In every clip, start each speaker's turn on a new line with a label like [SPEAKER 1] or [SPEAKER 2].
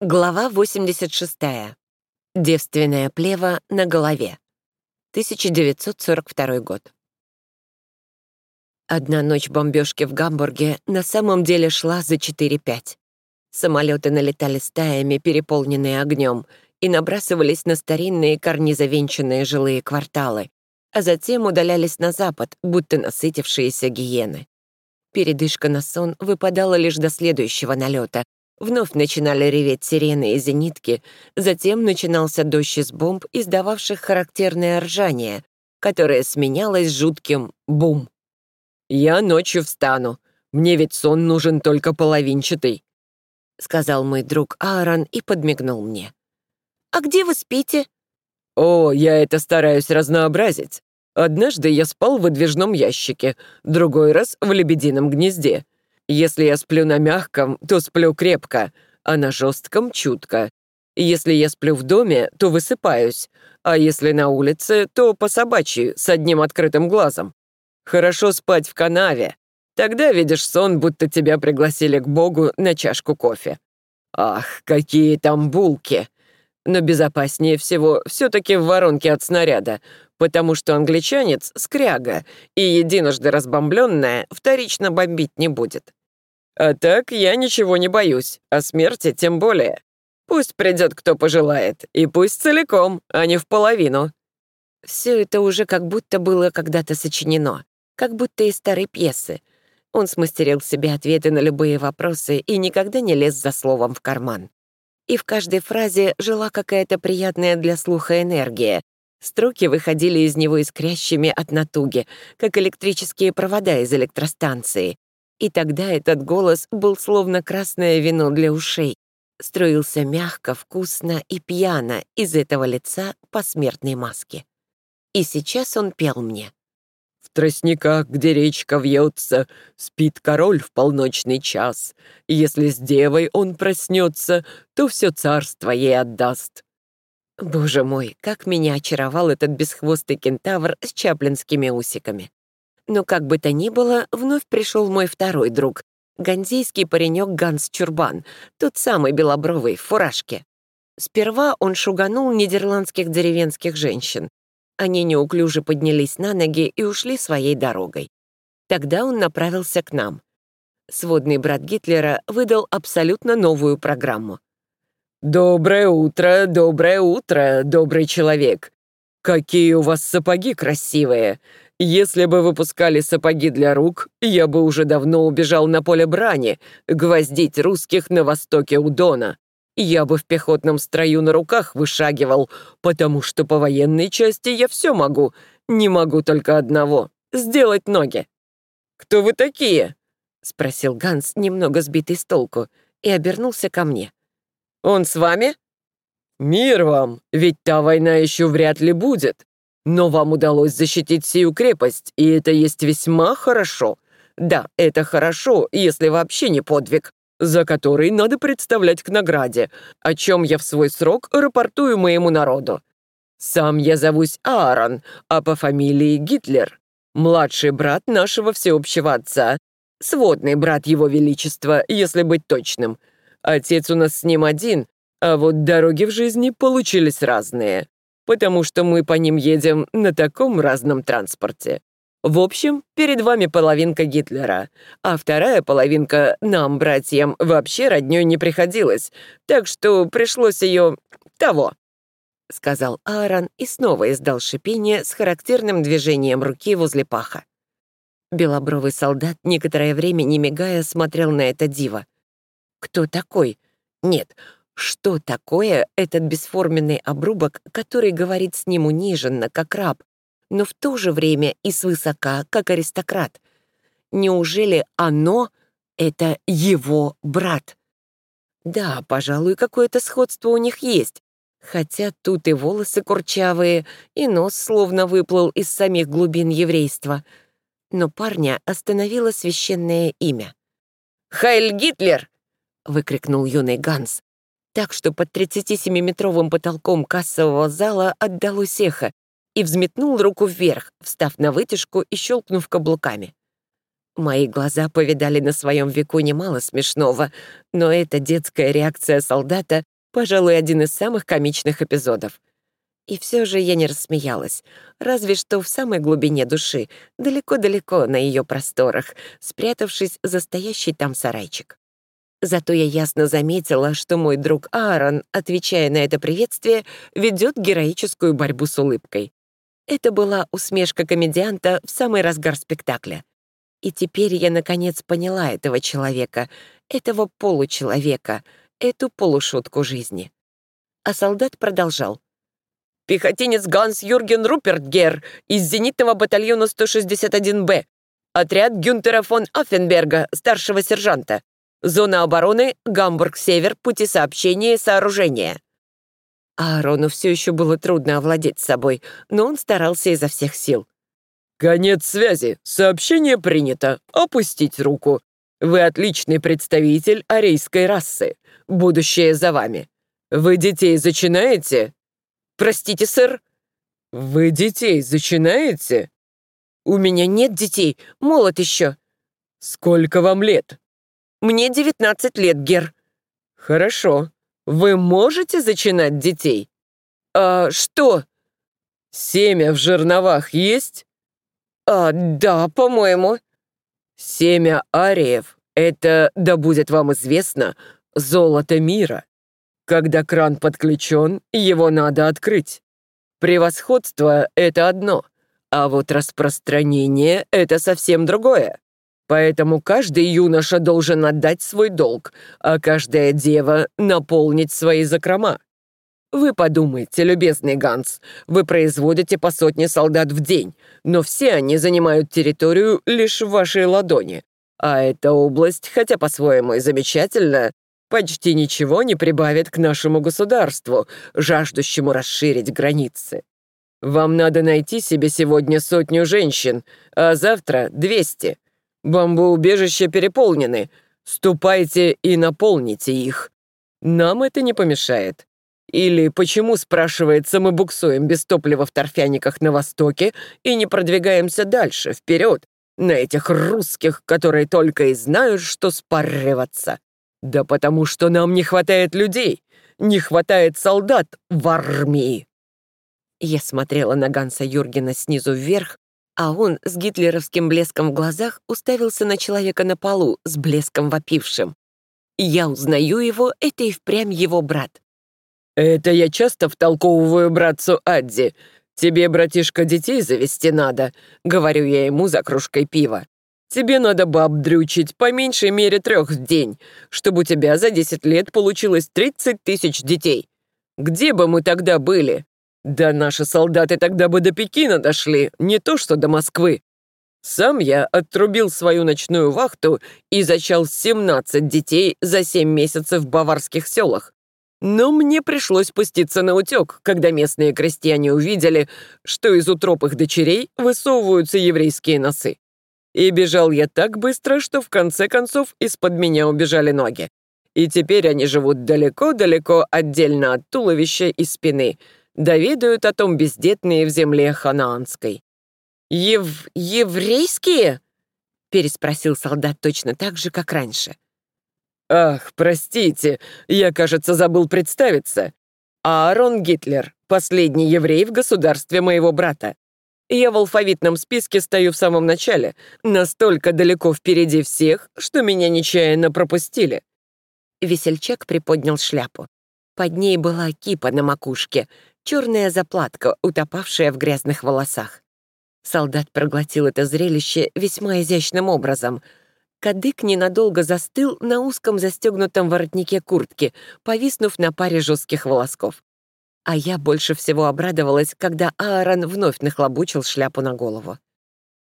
[SPEAKER 1] Глава 86. Девственная плева на голове. 1942 год. Одна ночь бомбежки в Гамбурге на самом деле шла за 4-5. Самолеты налетали стаями, переполненные огнем, и набрасывались на старинные карнизовенчанные жилые кварталы, а затем удалялись на запад, будто насытившиеся гиены. Передышка на сон выпадала лишь до следующего налета, Вновь начинали реветь сирены и зенитки, затем начинался дождь из бомб, издававших характерное ржание, которое сменялось жутким «бум». «Я ночью встану. Мне ведь сон нужен только половинчатый», — сказал мой друг Аарон и подмигнул мне. «А где вы спите?» «О, я это стараюсь разнообразить. Однажды я спал в выдвижном ящике, другой раз — в лебедином гнезде. Если я сплю на мягком, то сплю крепко, а на жестком — чутко. Если я сплю в доме, то высыпаюсь, а если на улице, то по собачьи, с одним открытым глазом. Хорошо спать в канаве. Тогда видишь сон, будто тебя пригласили к Богу на чашку кофе. Ах, какие там булки! Но безопаснее всего все-таки в воронке от снаряда, потому что англичанец — скряга, и единожды разбомбленная вторично бомбить не будет. А так я ничего не боюсь, а смерти тем более. Пусть придет кто пожелает, и пусть целиком, а не в половину. Все это уже как будто было когда-то сочинено, как будто из старой пьесы. Он смастерил себе ответы на любые вопросы и никогда не лез за словом в карман. И в каждой фразе жила какая-то приятная для слуха энергия. Строки выходили из него искрящими от натуги, как электрические провода из электростанции. И тогда этот голос был словно красное вино для ушей. Строился мягко, вкусно и пьяно из этого лица посмертной маски. И сейчас он пел мне. В тростниках, где речка вьется, Спит король в полночный час. Если с девой он проснется, То все царство ей отдаст. Боже мой, как меня очаровал этот бесхвостый кентавр с чаплинскими усиками. Но как бы то ни было, вновь пришел мой второй друг, ганзейский паренек Ганс Чурбан, тот самый белобровый, в фуражке. Сперва он шуганул нидерландских деревенских женщин. Они неуклюже поднялись на ноги и ушли своей дорогой. Тогда он направился к нам. Сводный брат Гитлера выдал абсолютно новую программу. «Доброе утро, доброе утро, добрый человек! Какие у вас сапоги красивые! Если бы выпускали сапоги для рук, я бы уже давно убежал на поле брани, гвоздить русских на востоке у Дона. Я бы в пехотном строю на руках вышагивал, потому что по военной части я все могу. Не могу только одного — сделать ноги. «Кто вы такие?» — спросил Ганс, немного сбитый с толку, и обернулся ко мне. «Он с вами?» «Мир вам, ведь та война еще вряд ли будет. Но вам удалось защитить сию крепость, и это есть весьма хорошо. Да, это хорошо, если вообще не подвиг, за который надо представлять к награде, о чем я в свой срок рапортую моему народу. Сам я зовусь Аарон, а по фамилии Гитлер. Младший брат нашего всеобщего отца. Сводный брат его величества, если быть точным. Отец у нас с ним один, а вот дороги в жизни получились разные потому что мы по ним едем на таком разном транспорте. В общем, перед вами половинка Гитлера, а вторая половинка нам, братьям, вообще роднёй не приходилась, так что пришлось ее того», — сказал Аарон и снова издал шипение с характерным движением руки возле паха. Белобровый солдат некоторое время, не мигая, смотрел на это диво. «Кто такой? Нет, что такое этот бесформенный обрубок, который говорит с ним униженно, как раб, но в то же время и свысока, как аристократ? Неужели оно — это его брат? Да, пожалуй, какое-то сходство у них есть, хотя тут и волосы курчавые, и нос словно выплыл из самих глубин еврейства. Но парня остановило священное имя. «Хайль Гитлер!» — выкрикнул юный Ганс так, что под 37-метровым потолком кассового зала отдалось эхо, и взметнул руку вверх, встав на вытяжку и щелкнув каблуками. Мои глаза повидали на своем веку немало смешного, но эта детская реакция солдата, пожалуй, один из самых комичных эпизодов. И все же я не рассмеялась, разве что в самой глубине души, далеко-далеко на ее просторах, спрятавшись за стоящий там сарайчик. Зато я ясно заметила, что мой друг Аарон, отвечая на это приветствие, ведет героическую борьбу с улыбкой. Это была усмешка комедианта в самый разгар спектакля. И теперь я наконец поняла этого человека, этого получеловека, эту полушутку жизни. А солдат продолжал. «Пехотинец Ганс Юрген Рупертгер из зенитного батальона 161-Б. Отряд Гюнтера фон Аффенберга, старшего сержанта. Зона обороны Гамбург-Север, пути сообщения и сооружения». Аарону все еще было трудно овладеть собой, но он старался изо всех сил. «Конец связи. Сообщение принято. Опустить руку. Вы отличный представитель арейской расы. Будущее за вами. Вы детей зачинаете?» «Простите, сэр?» «Вы детей зачинаете?» «У меня нет детей. Молод еще». «Сколько вам лет?» «Мне девятнадцать лет, Гер». «Хорошо. Вы можете зачинать детей?» «А что?» «Семя в жерновах есть?» «А, да, по-моему». «Семя ариев — это, да будет вам известно, золото мира. Когда кран подключен, его надо открыть. Превосходство — это одно, а вот распространение — это совсем другое. Поэтому каждый юноша должен отдать свой долг, а каждая дева — наполнить свои закрома. Вы подумайте, любезный Ганс, вы производите по сотне солдат в день, но все они занимают территорию лишь в вашей ладони. А эта область, хотя по-своему и замечательна, почти ничего не прибавит к нашему государству, жаждущему расширить границы. Вам надо найти себе сегодня сотню женщин, а завтра — двести. Бомбоубежища переполнены. Ступайте и наполните их. Нам это не помешает. Или почему, спрашивается, мы буксуем без топлива в торфяниках на востоке и не продвигаемся дальше, вперед, на этих русских, которые только и знают, что спарриваться? Да потому что нам не хватает людей, не хватает солдат в армии. Я смотрела на Ганса Юргена снизу вверх, а он с гитлеровским блеском в глазах уставился на человека на полу с блеском вопившим. Я узнаю его, это и впрямь его брат. «Это я часто втолковываю братцу Адди. Тебе, братишка, детей завести надо», — говорю я ему за кружкой пива. «Тебе надо баб дрючить по меньшей мере трех в день, чтобы у тебя за 10 лет получилось 30 тысяч детей. Где бы мы тогда были? Да наши солдаты тогда бы до Пекина дошли, не то что до Москвы. Сам я отрубил свою ночную вахту и зачал 17 детей за 7 месяцев в баварских селах. Но мне пришлось пуститься на утек, когда местные крестьяне увидели, что из утроб их дочерей высовываются еврейские носы. И бежал я так быстро, что в конце концов из-под меня убежали ноги. И теперь они живут далеко-далеко отдельно от туловища и спины, доведают о том бездетные в земле ханаанской. «Ев... еврейские?» — переспросил солдат точно так же, как раньше. — «Ах, простите, я, кажется, забыл представиться. Аарон Гитлер, последний еврей в государстве моего брата. Я в алфавитном списке стою в самом начале, настолько далеко впереди всех, что меня нечаянно пропустили». Весельчак приподнял шляпу. Под ней была кипа на макушке, черная заплатка, утопавшая в грязных волосах. Солдат проглотил это зрелище весьма изящным образом — Кадык ненадолго застыл на узком застегнутом воротнике куртки, повиснув на паре жестких волосков. А я больше всего обрадовалась, когда Аарон вновь нахлобучил шляпу на голову.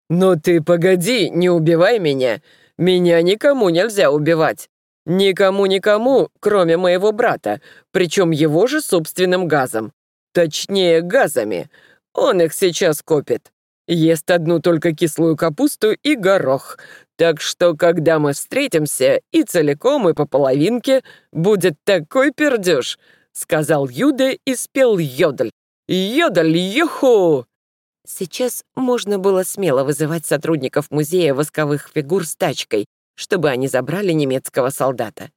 [SPEAKER 1] «Ну ты погоди, не убивай меня! Меня никому нельзя убивать! Никому-никому, кроме моего брата, причем его же собственным газом. Точнее, газами. Он их сейчас копит. Ест одну только кислую капусту и горох. Так что, когда мы встретимся, и целиком, и по половинке, будет такой пердеж», — сказал Юда и спел йодль. «Йодль, юху!» Сейчас можно было смело вызывать сотрудников музея восковых фигур с тачкой, чтобы они забрали немецкого солдата.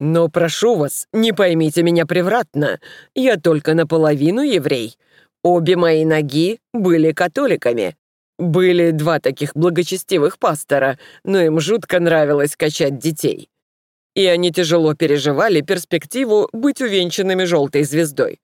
[SPEAKER 1] «Но прошу вас, не поймите меня превратно, я только наполовину еврей. Обе мои ноги были католиками. Были два таких благочестивых пастора, но им жутко нравилось качать детей. И они тяжело переживали перспективу быть увенчанными желтой звездой.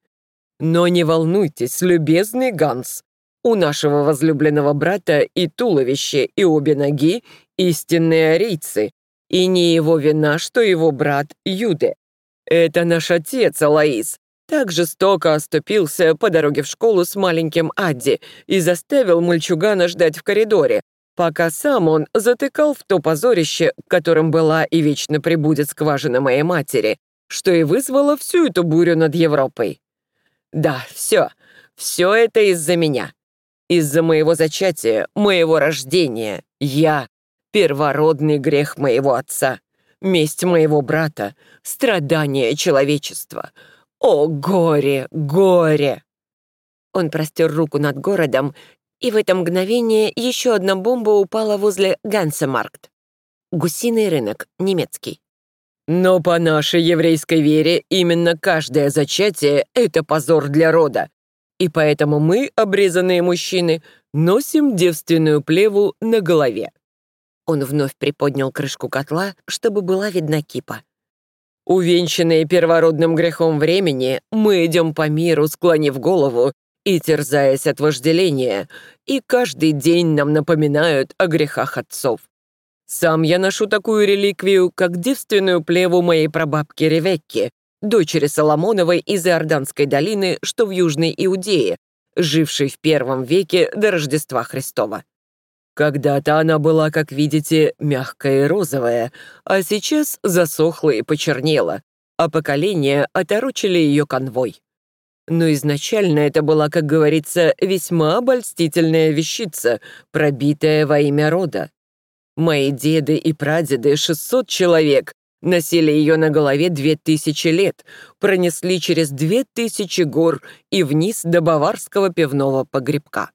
[SPEAKER 1] Но не волнуйтесь, любезный Ганс, у нашего возлюбленного брата и туловище, и обе ноги — истинные арийцы, и не его вина, что его брат Юде. Это наш отец, Алаис, так жестоко оступился по дороге в школу с маленьким Адди и заставил мальчугана ждать в коридоре, пока сам он затыкал в то позорище, которым была и вечно прибудет скважина моей матери, что и вызвало всю эту бурю над Европой. Да, все, все это из-за меня. Из-за моего зачатия, моего рождения, я — первородный грех моего отца, месть моего брата, страдание человечества. О, горе, горе!» Он простер руку над городом, и в это мгновение еще одна бомба упала возле Гансемаркт. Гусиный рынок, немецкий. Но по нашей еврейской вере именно каждое зачатие — это позор для рода, и поэтому мы, обрезанные мужчины, носим девственную плеву на голове». Он вновь приподнял крышку котла, чтобы была видна кипа. «Увенчанные первородным грехом времени, мы идем по миру, склонив голову и терзаясь от вожделения, и каждый день нам напоминают о грехах отцов. Сам я ношу такую реликвию, как девственную плеву моей прабабки Ревекки, дочери Соломоновой из Иорданской долины, что в Южной Иудее, жившей в первом веке до Рождества Христова. Когда-то она была, как видите, мягкая и розовая, а сейчас засохла и почернела, а поколения оторочили ее конвой. Но изначально это была, как говорится, весьма обольстительная вещица, пробитая во имя рода. Мои деды и прадеды, 600 человек, Носили ее на голове две тысячи лет, пронесли через две тысячи гор и вниз до баварского пивного погребка.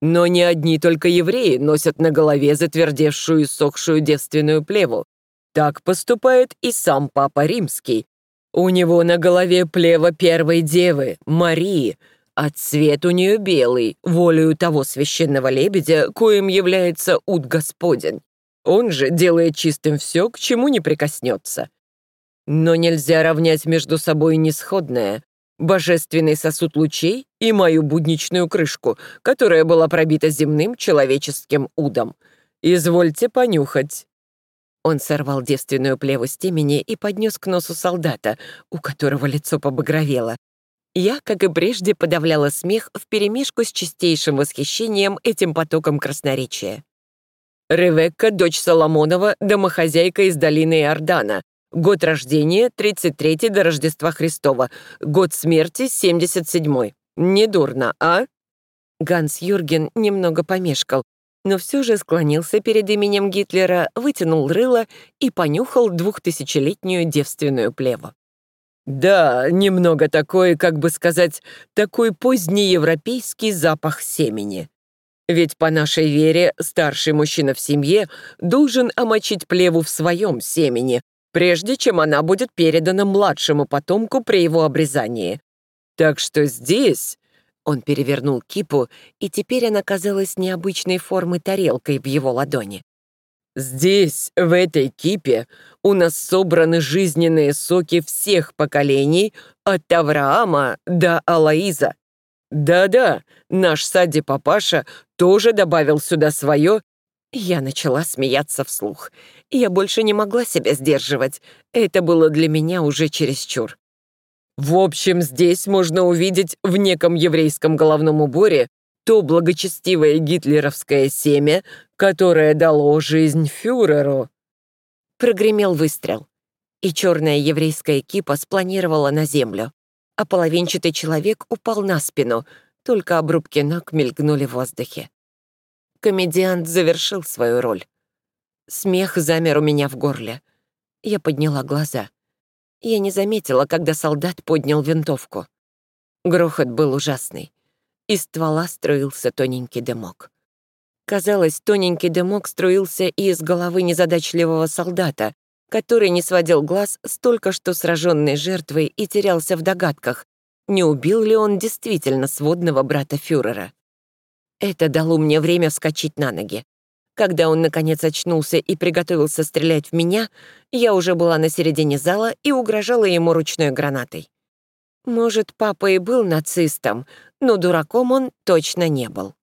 [SPEAKER 1] Но не одни только евреи носят на голове затвердевшую и сохшую девственную плеву. Так поступает и сам Папа Римский. У него на голове плева первой девы, Марии, а цвет у нее белый, волею того священного лебедя, коим является Ут Господень. Он же делает чистым все, к чему не прикоснется. Но нельзя равнять между собой несходное. Божественный сосуд лучей и мою будничную крышку, которая была пробита земным человеческим удом. Извольте понюхать». Он сорвал девственную плеву с темени и поднес к носу солдата, у которого лицо побагровело. Я, как и прежде, подавляла смех вперемешку с чистейшим восхищением этим потоком красноречия. Ревекка, дочь Соломонова, домохозяйка из долины Иордана. Год рождения — 33-й до Рождества Христова. Год смерти — 77-й. Недурно, а?» Ганс Юрген немного помешкал, но все же склонился перед именем Гитлера, вытянул рыло и понюхал двухтысячелетнюю девственную плеву. «Да, немного такой, как бы сказать, такой поздний европейский запах семени. Ведь по нашей вере старший мужчина в семье должен омочить плеву в своем семени, прежде чем она будет передана младшему потомку при его обрезании. Так что здесь...» Он перевернул кипу, и теперь она казалась необычной формы тарелкой в его ладони. «Здесь, в этой кипе, у нас собраны жизненные соки всех поколений от Авраама до Алаиза. Да-да, наш Сади-папаша тоже добавил сюда свое. Я начала смеяться вслух. Я больше не могла себя сдерживать. Это было для меня уже чересчур. В общем, здесь можно увидеть в неком еврейском головном уборе то благочестивое гитлеровское семя, которое дало жизнь фюреру. Прогремел выстрел, и черная еврейская кипа спланировала на землю а половинчатый человек упал на спину, только обрубки ног мелькнули в воздухе. Комедиант завершил свою роль. Смех замер у меня в горле. Я подняла глаза. Я не заметила, когда солдат поднял винтовку. Грохот был ужасный. Из ствола струился тоненький дымок. Казалось, тоненький дымок струился и из головы незадачливого солдата, который не сводил глаз с только что сраженной жертвой и терялся в догадках, не убил ли он действительно сводного брата фюрера. Это дало мне время вскочить на ноги. Когда он, наконец, очнулся и приготовился стрелять в меня, я уже была на середине зала и угрожала ему ручной гранатой. Может, папа и был нацистом, но дураком он точно не был.